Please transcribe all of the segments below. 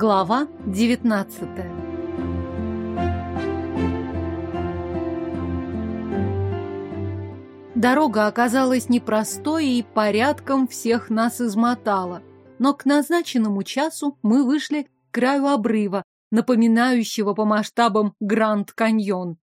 Глава 19 Дорога оказалась непростой и порядком всех нас измотала. Но к назначенному часу мы вышли к краю обрыва, напоминающего по масштабам Гранд Каньон.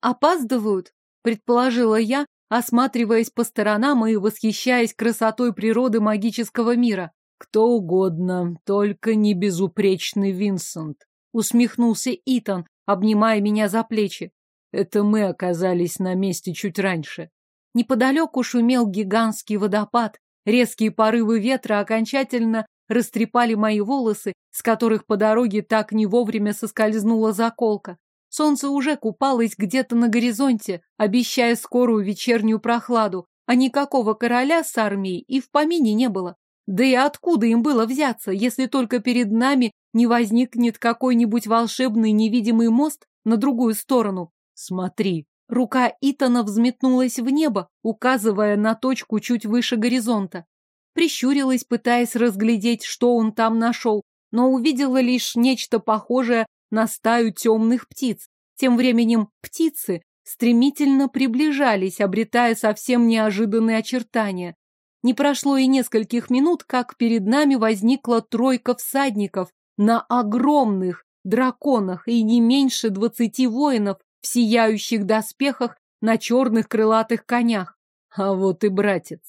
«Опаздывают?» — предположила я, осматриваясь по сторонам и восхищаясь красотой природы магического мира. «Кто угодно, только не безупречный Винсент», — усмехнулся Итан, обнимая меня за плечи. «Это мы оказались на месте чуть раньше». Неподалеку шумел гигантский водопад. Резкие порывы ветра окончательно растрепали мои волосы, с которых по дороге так не вовремя соскользнула заколка. Солнце уже купалось где-то на горизонте, обещая скорую вечернюю прохладу, а никакого короля с армией и в помине не было. Да и откуда им было взяться, если только перед нами не возникнет какой-нибудь волшебный невидимый мост на другую сторону? Смотри. Рука Итана взметнулась в небо, указывая на точку чуть выше горизонта. Прищурилась, пытаясь разглядеть, что он там нашел, но увидела лишь нечто похожее на стаю темных птиц. Тем временем птицы стремительно приближались, обретая совсем неожиданные очертания. Не прошло и нескольких минут, как перед нами возникла тройка всадников на огромных драконах и не меньше двадцати воинов в сияющих доспехах на черных крылатых конях. А вот и братец.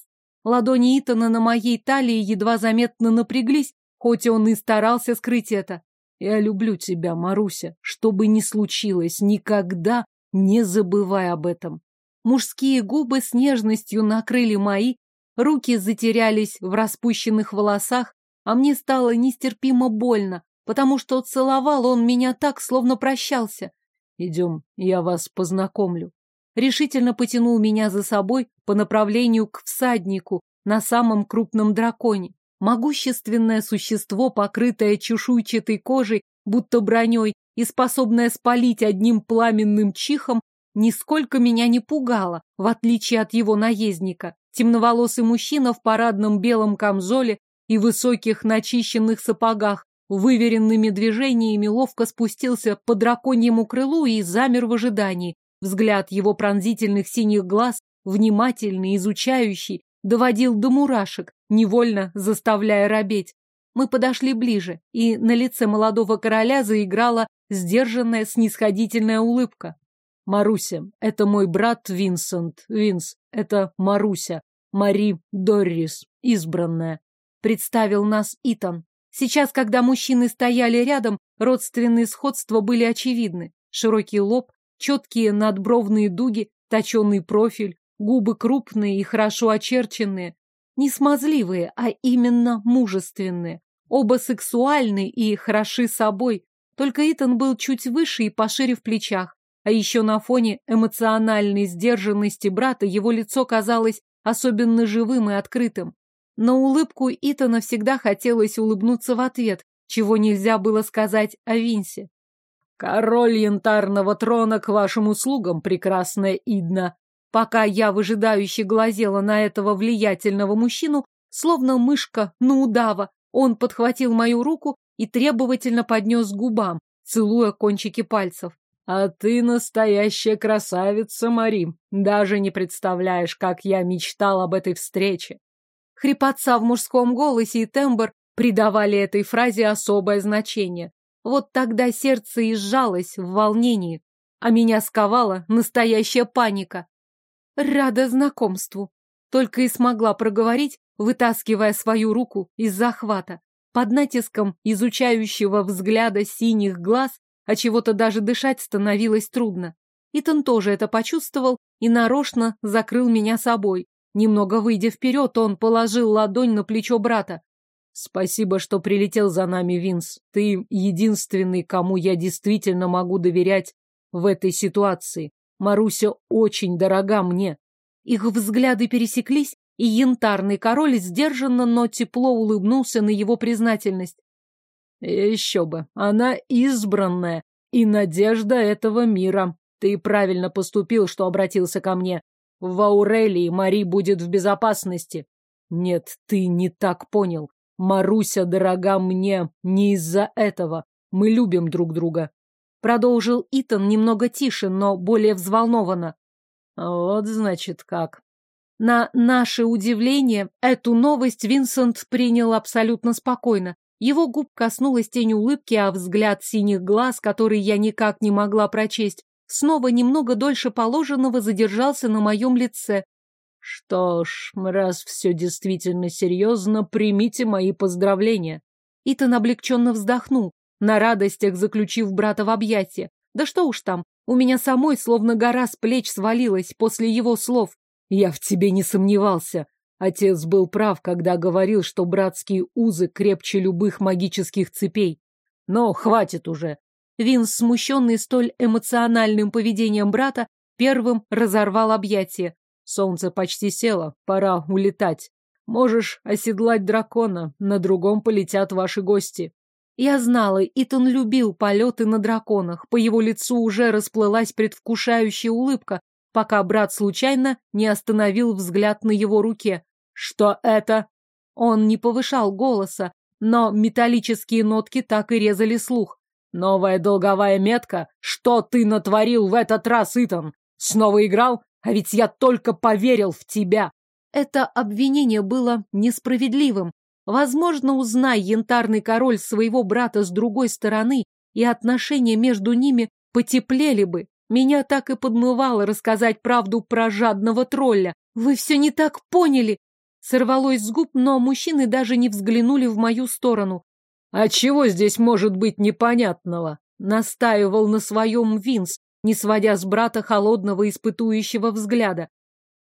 Ладони Итана на моей талии едва заметно напряглись, хоть он и старался скрыть это. Я люблю тебя, Маруся. Что бы ни случилось, никогда не забывай об этом. Мужские губы с нежностью накрыли мои, руки затерялись в распущенных волосах, а мне стало нестерпимо больно, потому что целовал он меня так, словно прощался. Идем, я вас познакомлю. Решительно потянул меня за собой по направлению к всаднику на самом крупном драконе. Могущественное существо, покрытое чешуйчатой кожей, будто броней, и способное спалить одним пламенным чихом, нисколько меня не пугало, в отличие от его наездника. Темноволосый мужчина в парадном белом камзоле и высоких начищенных сапогах, выверенными движениями ловко спустился по драконьему крылу и замер в ожидании. Взгляд его пронзительных синих глаз, внимательный, изучающий, доводил до мурашек, невольно заставляя робеть. Мы подошли ближе, и на лице молодого короля заиграла сдержанная снисходительная улыбка. «Маруся, это мой брат Винсент. Винс, это Маруся. Мари Доррис, избранная», — представил нас Итан. Сейчас, когда мужчины стояли рядом, родственные сходства были очевидны. Широкий лоб, четкие надбровные дуги, точеный профиль, губы крупные и хорошо очерченные, не смазливые, а именно мужественные. Оба сексуальны и хороши собой, только Итан был чуть выше и пошире в плечах. А еще на фоне эмоциональной сдержанности брата его лицо казалось особенно живым и открытым. На улыбку Итана всегда хотелось улыбнуться в ответ, чего нельзя было сказать о Винсе. «Король янтарного трона к вашим услугам, прекрасная Идна!» Пока я выжидающе глазела на этого влиятельного мужчину, словно мышка на удава, он подхватил мою руку и требовательно поднес к губам, целуя кончики пальцев. «А ты настоящая красавица, Мари. Даже не представляешь, как я мечтал об этой встрече». Хрипотца в мужском голосе и тембр придавали этой фразе особое значение. Вот тогда сердце и сжалось в волнении, а меня сковала настоящая паника. Рада знакомству. Только и смогла проговорить, вытаскивая свою руку из захвата. Под натиском изучающего взгляда синих глаз, а чего-то даже дышать становилось трудно. Итан тоже это почувствовал и нарочно закрыл меня собой. Немного выйдя вперед, он положил ладонь на плечо брата. «Спасибо, что прилетел за нами, Винс. Ты единственный, кому я действительно могу доверять в этой ситуации. Маруся очень дорога мне. Их взгляды пересеклись, и янтарный король сдержанно, но тепло улыбнулся на его признательность. Еще бы, она избранная и надежда этого мира. Ты правильно поступил, что обратился ко мне. В Аурелии Мари будет в безопасности. Нет, ты не так понял. Маруся дорога мне не из-за этого. Мы любим друг друга. Продолжил Итан немного тише, но более взволнованно. Вот, значит, как. На наше удивление, эту новость Винсент принял абсолютно спокойно. Его губ коснулась тень улыбки, а взгляд синих глаз, который я никак не могла прочесть, снова немного дольше положенного задержался на моем лице. Что ж, раз все действительно серьезно, примите мои поздравления. Итан облегченно вздохнул, на радостях заключив брата в объятия. Да что уж там, у меня самой словно гора с плеч свалилась после его слов. Я в тебе не сомневался. Отец был прав, когда говорил, что братские узы крепче любых магических цепей. Но хватит уже. Винс, смущенный столь эмоциональным поведением брата, первым разорвал объятия. Солнце почти село, пора улетать. Можешь оседлать дракона, на другом полетят ваши гости. Я знала, Итан любил полеты на драконах. По его лицу уже расплылась предвкушающая улыбка, пока брат случайно не остановил взгляд на его руке. «Что это?» Он не повышал голоса, но металлические нотки так и резали слух. «Новая долговая метка? Что ты натворил в этот раз, Итан? Снова играл? А ведь я только поверил в тебя!» Это обвинение было несправедливым. Возможно, узнай янтарный король своего брата с другой стороны, и отношения между ними потеплели бы. Меня так и подмывало рассказать правду про жадного тролля. Вы все не так поняли. Сорвалось с губ, но мужчины даже не взглянули в мою сторону. А чего здесь может быть непонятного? Настаивал на своем Винс, не сводя с брата холодного испытующего взгляда.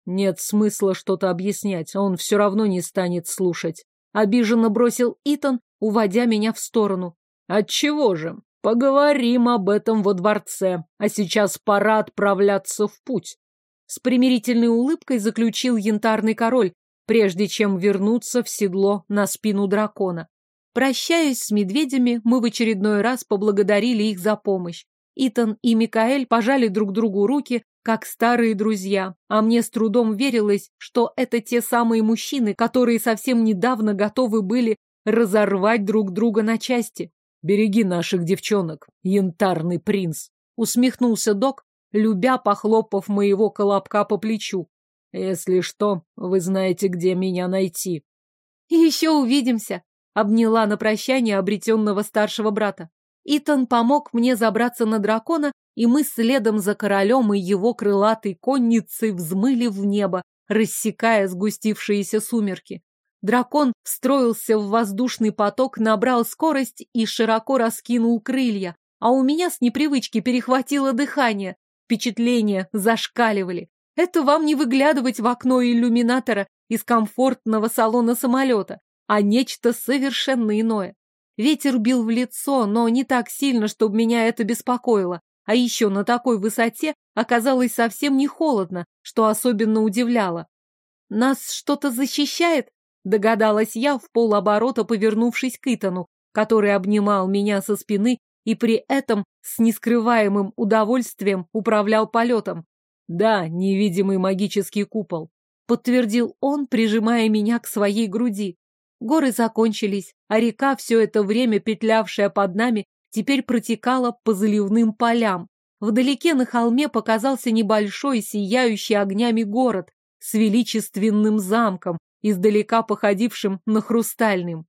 Нет смысла что-то объяснять, он все равно не станет слушать. Обиженно бросил Итан, уводя меня в сторону. Отчего же? Поговорим об этом во дворце, а сейчас пора отправляться в путь. С примирительной улыбкой заключил янтарный король, прежде чем вернуться в седло на спину дракона. Прощаясь с медведями, мы в очередной раз поблагодарили их за помощь. Итан и Микаэль пожали друг другу руки, как старые друзья, а мне с трудом верилось, что это те самые мужчины, которые совсем недавно готовы были разорвать друг друга на части. «Береги наших девчонок, янтарный принц!» усмехнулся док, любя похлопав моего колобка по плечу. Если что, вы знаете, где меня найти. И еще увидимся, обняла на прощание обретенного старшего брата. Итан помог мне забраться на дракона, и мы следом за королем и его крылатой конницей взмыли в небо, рассекая сгустившиеся сумерки. Дракон встроился в воздушный поток, набрал скорость и широко раскинул крылья, а у меня с непривычки перехватило дыхание. Впечатления зашкаливали. Это вам не выглядывать в окно иллюминатора из комфортного салона самолета, а нечто совершенно иное. Ветер бил в лицо, но не так сильно, чтобы меня это беспокоило. А еще на такой высоте оказалось совсем не холодно, что особенно удивляло. «Нас что-то защищает?» — догадалась я в полоборота, повернувшись к Итану, который обнимал меня со спины и при этом с нескрываемым удовольствием управлял полетом. Да, невидимый магический купол. Подтвердил он, прижимая меня к своей груди. Горы закончились, а река, все это время петлявшая под нами, теперь протекала по заливным полям. Вдалеке на холме показался небольшой, сияющий огнями город с величественным замком, издалека походившим на хрустальным.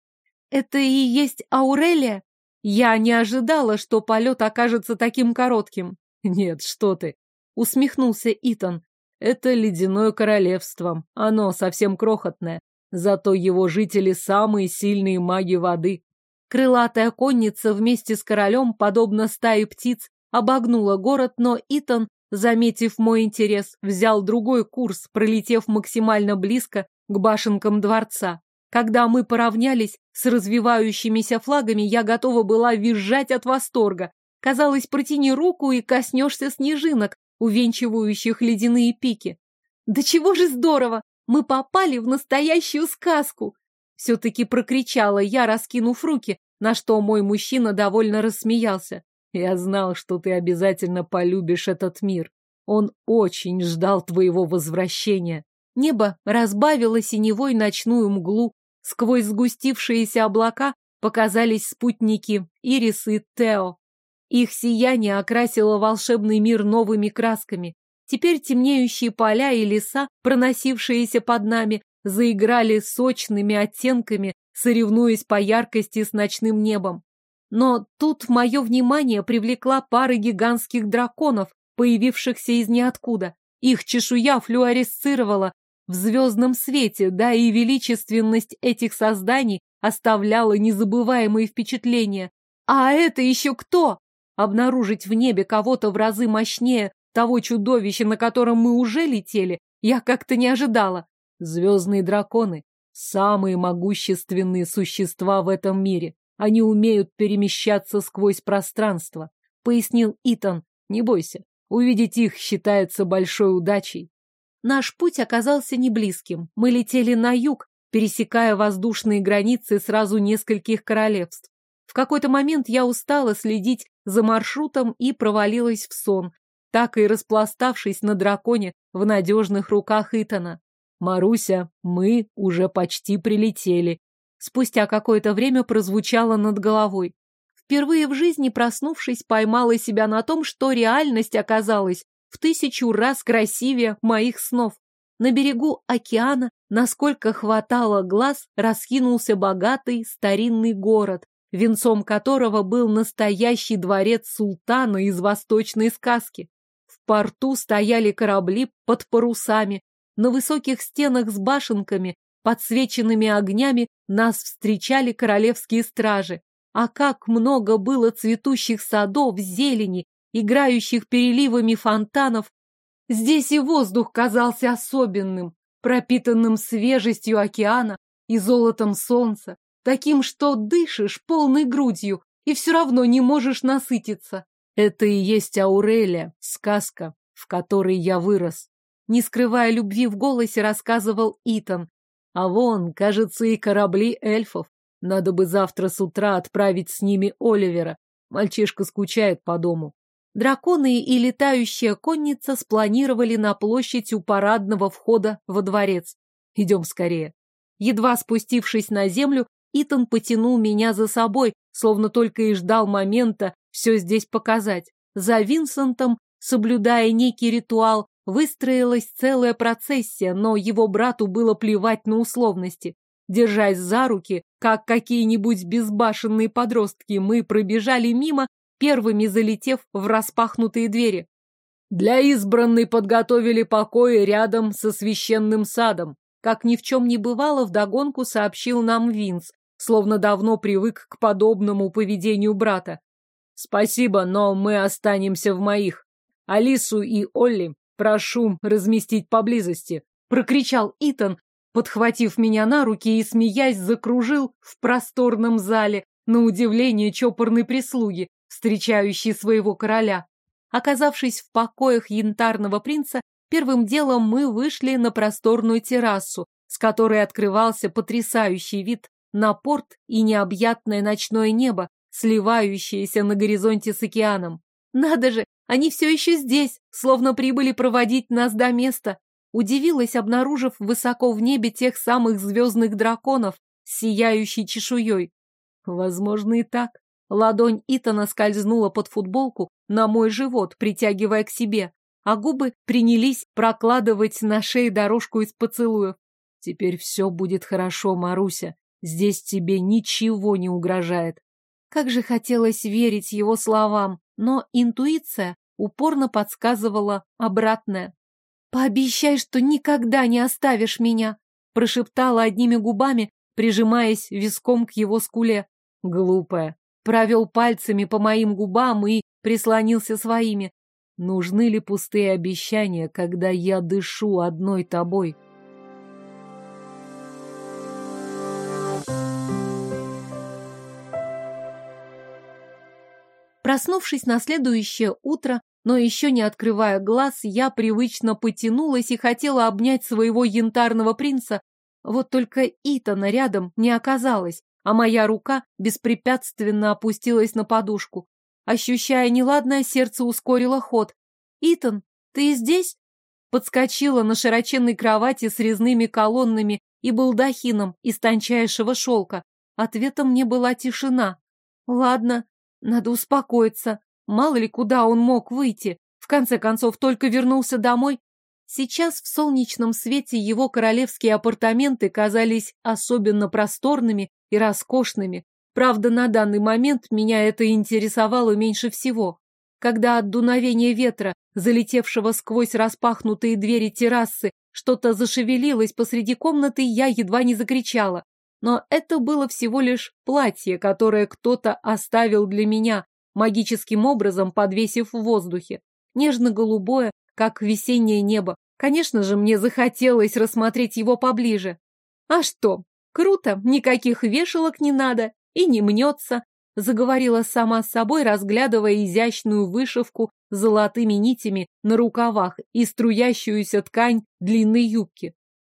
Это и есть Аурелия? Я не ожидала, что полет окажется таким коротким. Нет, что ты. Усмехнулся Итан. Это ледяное королевство. Оно совсем крохотное. Зато его жители самые сильные маги воды. Крылатая конница вместе с королем, подобно стае птиц, обогнула город, но Итан, заметив мой интерес, взял другой курс, пролетев максимально близко к башенкам дворца. Когда мы поравнялись с развивающимися флагами, я готова была визжать от восторга. Казалось, протяни руку и коснешься снежинок, увенчивающих ледяные пики. Да чего же здорово! Мы попали в настоящую сказку! Все-таки прокричала я, раскинув руки, на что мой мужчина довольно рассмеялся. Я знал, что ты обязательно полюбишь этот мир. Он очень ждал твоего возвращения. Небо разбавило синевой ночную мглу, Сквозь сгустившиеся облака показались спутники Ирис и Тео. Их сияние окрасило волшебный мир новыми красками. Теперь темнеющие поля и леса, проносившиеся под нами, заиграли сочными оттенками, соревнуясь по яркости с ночным небом. Но тут мое внимание привлекла пара гигантских драконов, появившихся из ниоткуда. Их чешуя флюоресцировала в звездном свете, да и величественность этих созданий оставляла незабываемые впечатления. А это еще кто? Обнаружить в небе кого-то в разы мощнее того чудовища, на котором мы уже летели, я как-то не ожидала. Звездные драконы — самые могущественные существа в этом мире. Они умеют перемещаться сквозь пространство, — пояснил Итан. Не бойся, увидеть их считается большой удачей. Наш путь оказался неблизким. Мы летели на юг, пересекая воздушные границы сразу нескольких королевств. В какой-то момент я устала следить за маршрутом и провалилась в сон, так и распластавшись на драконе в надежных руках Итана. «Маруся, мы уже почти прилетели», спустя какое-то время прозвучало над головой. Впервые в жизни, проснувшись, поймала себя на том, что реальность оказалась в тысячу раз красивее моих снов. На берегу океана, насколько хватало глаз, раскинулся богатый старинный город, венцом которого был настоящий дворец султана из восточной сказки. В порту стояли корабли под парусами, на высоких стенах с башенками подсвеченными огнями нас встречали королевские стражи. А как много было цветущих садов, зелени, играющих переливами фонтанов. Здесь и воздух казался особенным, пропитанным свежестью океана и золотом солнца, таким, что дышишь полной грудью и все равно не можешь насытиться. Это и есть Аурелия, сказка, в которой я вырос. Не скрывая любви в голосе, рассказывал Итан, а вон, кажется, и корабли эльфов. Надо бы завтра с утра отправить с ними Оливера. Мальчишка скучает по дому. Драконы и летающая конница спланировали на площадь у парадного входа во дворец. Идем скорее. Едва спустившись на землю, Итан потянул меня за собой, словно только и ждал момента все здесь показать. За Винсентом, соблюдая некий ритуал, Выстроилась целая процессия, но его брату было плевать на условности. Держась за руки, как какие-нибудь безбашенные подростки, мы пробежали мимо, первыми залетев в распахнутые двери. Для избранной подготовили покои рядом со священным садом. Как ни в чем не бывало, вдогонку сообщил нам Винс, словно давно привык к подобному поведению брата. Спасибо, но мы останемся в моих. Алису и Олли прошу разместить поблизости», — прокричал Итан, подхватив меня на руки и, смеясь, закружил в просторном зале, на удивление чопорной прислуги, встречающей своего короля. Оказавшись в покоях янтарного принца, первым делом мы вышли на просторную террасу, с которой открывался потрясающий вид на порт и необъятное ночное небо, сливающееся на горизонте с океаном. Надо же, они все еще здесь, словно прибыли проводить нас до места. Удивилась, обнаружив высоко в небе тех самых звездных драконов с сияющей чешуей. Возможно, и так. Ладонь Итана скользнула под футболку на мой живот, притягивая к себе, а губы принялись прокладывать на шее дорожку из поцелуев. Теперь все будет хорошо, Маруся. Здесь тебе ничего не угрожает. Как же хотелось верить его словам но интуиция упорно подсказывала обратное. «Пообещай, что никогда не оставишь меня!» прошептала одними губами, прижимаясь виском к его скуле. Глупая. Провел пальцами по моим губам и прислонился своими. Нужны ли пустые обещания, когда я дышу одной тобой?» Проснувшись на следующее утро, но еще не открывая глаз, я привычно потянулась и хотела обнять своего янтарного принца. Вот только Итана рядом не оказалось, а моя рука беспрепятственно опустилась на подушку. Ощущая неладное, сердце ускорило ход. «Итан, ты здесь?» Подскочила на широченной кровати с резными колоннами и балдахином из тончайшего шелка. Ответом мне была тишина. Ладно, надо успокоиться. Мало ли, куда он мог выйти. В конце концов, только вернулся домой. Сейчас в солнечном свете его королевские апартаменты казались особенно просторными и роскошными. Правда, на данный момент меня это интересовало меньше всего. Когда от дуновения ветра, залетевшего сквозь распахнутые двери террасы, что-то зашевелилось посреди комнаты, я едва не закричала. Но это было всего лишь платье, которое кто-то оставил для меня, магическим образом подвесив в воздухе. Нежно-голубое, как весеннее небо. Конечно же, мне захотелось рассмотреть его поближе. А что? Круто, никаких вешалок не надо и не мнется. Заговорила сама с собой, разглядывая изящную вышивку золотыми нитями на рукавах и струящуюся ткань длинной юбки.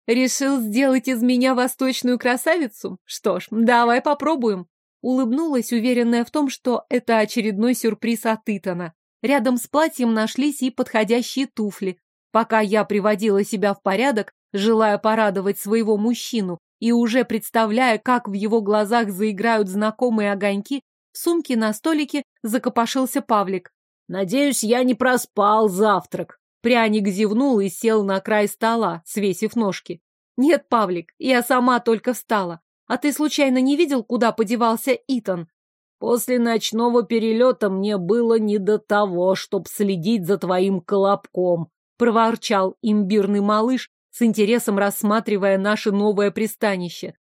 Решил сделать из меня восточную красавицу? Что ж, давай попробуем. Улыбнулась, уверенная в том, что это очередной сюрприз от Итана. Рядом с платьем нашлись и подходящие туфли. Пока я приводила себя в порядок, желая порадовать своего мужчину и уже представляя, как в его глазах заиграют знакомые огоньки, в сумке на столике закопошился Павлик. «Надеюсь, я не проспал завтрак». Пряник зевнул и сел на край стола, свесив ножки. «Нет, Павлик, я сама только встала. А ты случайно не видел, куда подевался Итан?» «После ночного перелета мне было не до того, чтоб следить за твоим колобком», проворчал имбирный малыш, с интересом рассматривая наше новое пристанище.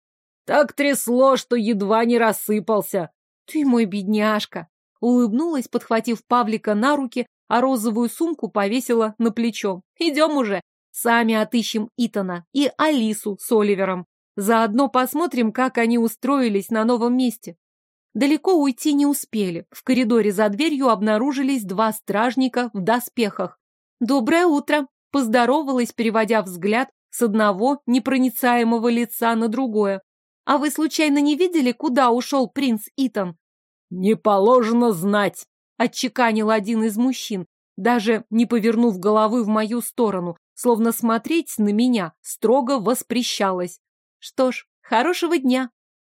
«Так трясло, что едва не рассыпался». «Ты мой бедняжка!» Улыбнулась, подхватив Павлика на руки, а розовую сумку повесила на плечо. «Идем уже. Сами отыщем Итана и Алису с Оливером. Заодно посмотрим, как они устроились на новом месте». Далеко уйти не успели. В коридоре за дверью обнаружились два стражника в доспехах. «Доброе утро!» – поздоровалась, переводя взгляд с одного непроницаемого лица на другое. «А вы случайно не видели, куда ушел принц Итан?» «Не положено знать!» Отчеканил один из мужчин, даже не повернув головы в мою сторону, словно смотреть на меня строго воспрещалось. Что ж, хорошего дня.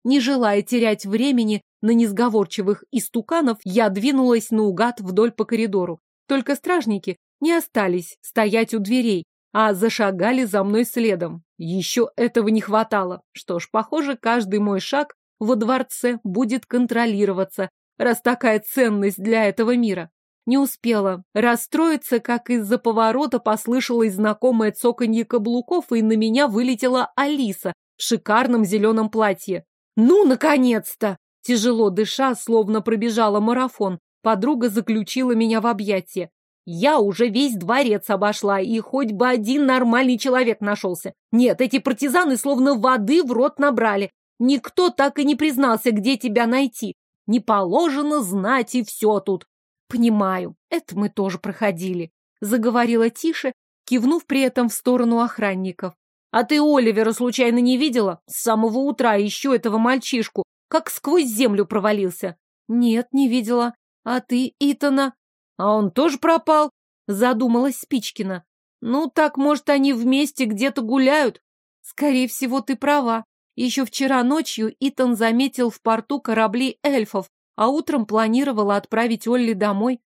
Не желая терять времени на несговорчивых истуканов, я двинулась наугад вдоль по коридору. Только стражники не остались стоять у дверей, а зашагали за мной следом. Еще этого не хватало. Что ж, похоже, каждый мой шаг во дворце будет контролироваться раз такая ценность для этого мира. Не успела расстроиться, как из-за поворота послышалось знакомое цоканье каблуков, и на меня вылетела Алиса в шикарном зеленом платье. «Ну, наконец-то!» Тяжело дыша, словно пробежала марафон, подруга заключила меня в объятия. Я уже весь дворец обошла, и хоть бы один нормальный человек нашелся. Нет, эти партизаны словно воды в рот набрали. Никто так и не признался, где тебя найти. Не положено знать, и все тут. Понимаю, это мы тоже проходили. Заговорила тише, кивнув при этом в сторону охранников. А ты Оливера случайно не видела? С самого утра еще этого мальчишку, как сквозь землю провалился. Нет, не видела. А ты, Итана? А он тоже пропал? Задумалась Спичкина. Ну, так, может, они вместе где-то гуляют? Скорее всего, ты права. Еще вчера ночью Итан заметил в порту корабли эльфов, а утром планировал отправить Олли домой.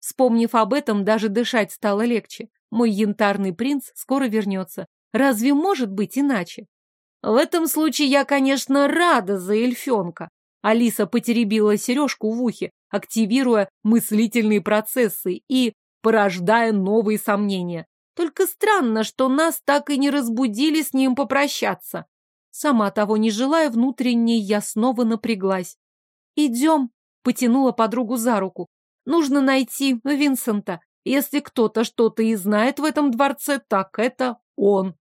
Вспомнив об этом, даже дышать стало легче. Мой янтарный принц скоро вернется. Разве может быть иначе? В этом случае я, конечно, рада за эльфенка. Алиса потеребила сережку в ухе, активируя мыслительные процессы и порождая новые сомнения. Только странно, что нас так и не разбудили с ним попрощаться. Сама того не желая, внутренне я снова напряглась. «Идем», — потянула подругу за руку. «Нужно найти Винсента. Если кто-то что-то и знает в этом дворце, так это он».